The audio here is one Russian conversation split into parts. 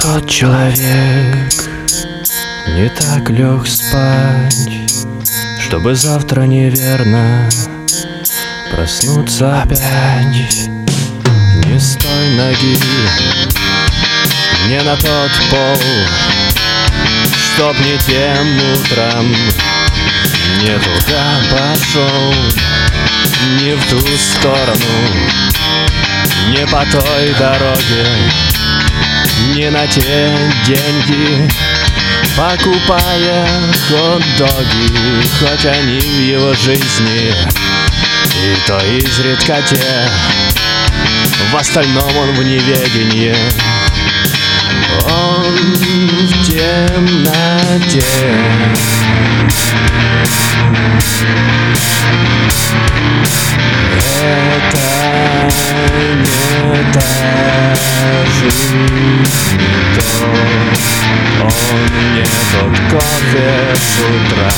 тот человек Не так лег спать Чтобы завтра неверно Проснуться опять. Не с той ноги Не на тот пол Чтоб не тем утром. Не туда пошел Не в ту сторону Не по той дороге Не на те деньги. Покупая хот-доги Хоть они в его жизни И то изредка те. В остальном он в неведении Он в темноте. Это не та жизнь, не тот кофе с утра,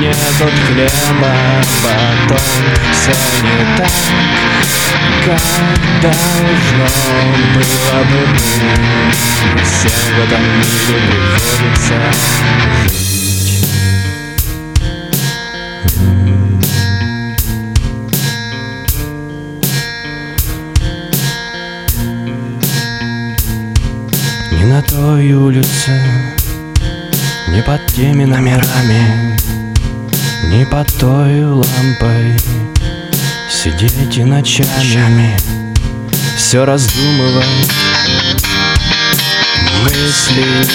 не тот хлеба Потом все не так, как должно было бы быть Всем в этом мире приходится жить Не на той улице, не под теми номерами, Не под той лампой Сидеть и ночами Все раздумывать Мысли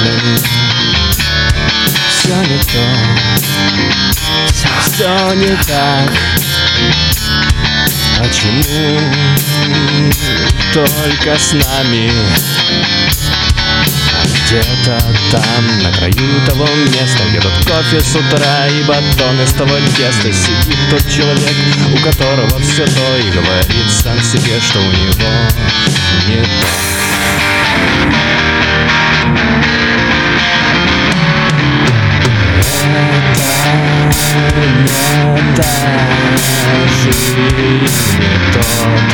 мыслями. Все не то Все не так Почему только с нами. А где-то там, на краю того места Где тот кофе с утра и батон из того теста Сидит тот человек, у которого все то И говорит сам себе, что у него не то Это не та жизнь, не тот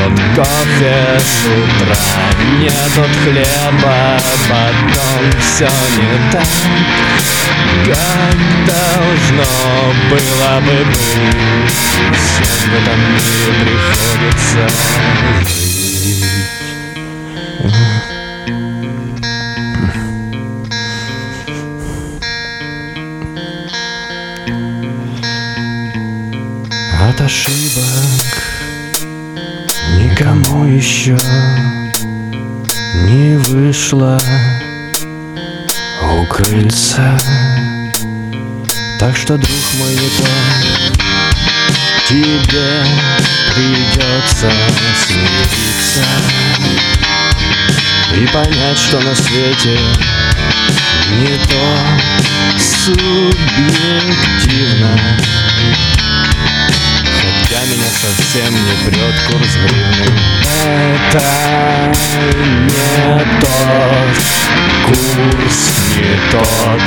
Он кофе с утра, не тот хлеба Потом все не так, как должно было бы быть. Всем в этом мире приходится жить ошибок никому еще не вышло укрыться. Так что, друг мой, не то тебе придется смириться и понять, что на свете не то субъективно. Совсем не прет курс гривны Это не тот курс, не тот.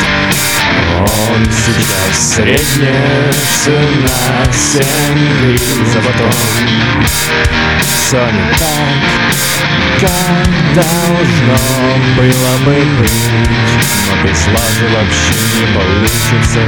Он сейчас средняя цена Семь гривен за батон. Не так, как должно было бы быть Но без лажи вообще не получится